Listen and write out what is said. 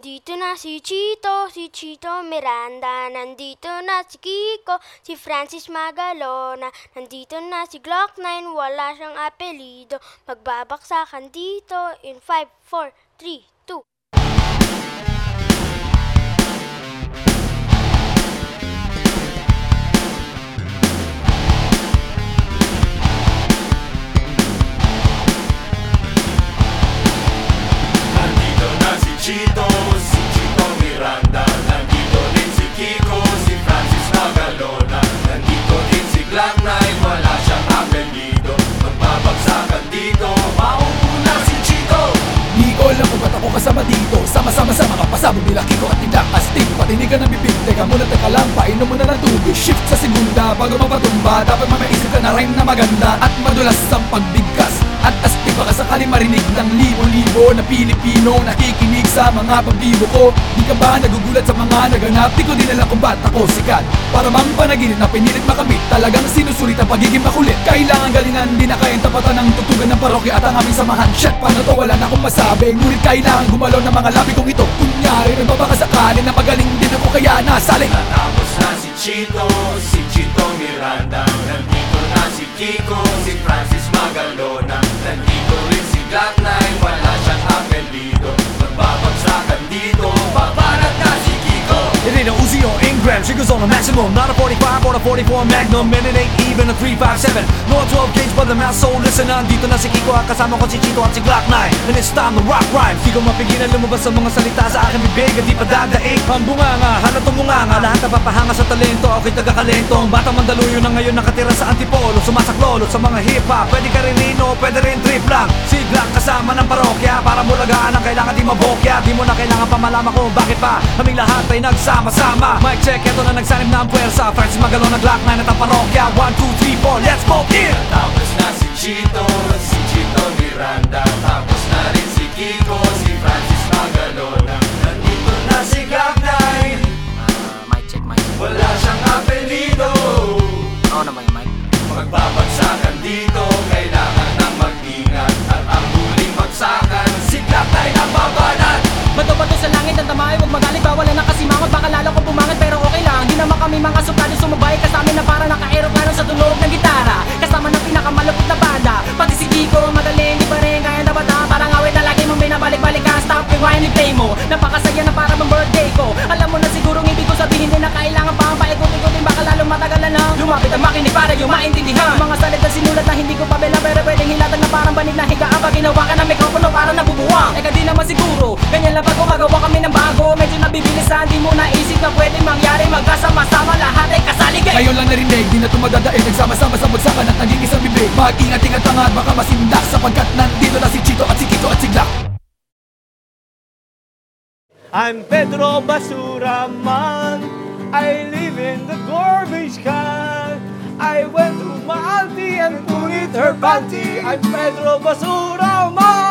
Nandito na si Chito, si Chito Miranda. Nandito na si Kiko, si Francis Magalona. Nandito na si Glock 9, wala siyang apelido. Magbabaksakan dito in 5, 4, 3, 2 Astig Patinigan ng bibig Teka muna, teka lang Painom mo na ng tubig. Shift sa segunda Bago mapatumba. Dapat mamaisip ka na rhyme na maganda At madulas ang pagbigkas. At astig baka sakali marinig ng libo-libo Na Pilipino Nakikinig sa mga pagbibo ko. Di ka ba nagugulat sa mga naganap? Di ko din alam kung ba't ako sikat. Para bang panaginip na pinilit makamit Talagang sinusulit ang pagiging makulit. Kailangan galingan Di na kayang tapatan ng tutugan ng parokya At ang aming samahan. Shit, paano to? Wala na akong masabi. Ngunit kailangan gumalaw ng mga labi kong ito. Kunyari, nagbabakasakali na magaling din ako Kaya nasali? Natapos na si Chito, si Chito Miranda. Nandito na si Kiko, si Francis Magalona Goes on a maximum. Not a 45 or a 44 Magnum. And it ain't even a 357 No 12 gauge but the mouth so listen. Nandito na si Kiko at kasama ko si Chito at si Glock 9 And it's time to rock rhyme. Di ko mapigilan lumabas sa mga salita sa aking bibig At di pa dadaig. Ang bunganga, halat tumunganga Lahat napapahanga sa talento Ako'y tagakalento. Ang batang mandaluyo na ngayon nakatira sa antipolo. Sumasaklolo sa mga hip-hop. Pwede ka rin lino, pwede rin trip lang Si Glock kasama ng parokya na pa malaman kung bakit pa Kaming lahat ay nagsama-sama. Mic check, eto na nagsanib na ang puwersa. Francis Magalona, Glock 9 at sa ang tamay Huwag magalit bawal na nakasimangot Baka lalo kong bumangat pero okay lang. Di naman kami mga sukali sumabay Kasama na para naka-aeroplano sa tunog ng gitara. Kasama ng pinakamalupit na banda. Pati si Kiko magaling Di pa rin kaya na bata. Parang awit na lagi mong binabalik-balik ka. Stop rewind and play mo. Napakasaya na para bang birthday ko. Alam mo na siguro hindi ko sabihin na kailangan pa ang paikot-ikotin Baka lalo matagalan na Lumapit ang makinig para yung maintindihan Mga salita sinulat na hindi ko pabela Pero pwedeng hilatag na parang banig na higaan. Pag ginawa ka ng mikropono nabubuwang Eka di naman siguro. Ganyan lang pag gumagawa kami ng bago. Medyo nabibilisan Di mo naisip na pwedeng mangyari. Magkasama-sama lahat ay kasaligay Ngayon lang narinig, di na tumadadaig Nagsama-sama sa bagsakan at naging isang bibig. Mag-ingat-ingat ang at baka masindak Sapagkat nandito na si Chito at si Kiko at si Glock I'm Pedro Basura man I live in the garbage can. I went to my auntie and put it her panty. I'm Pedro Basura man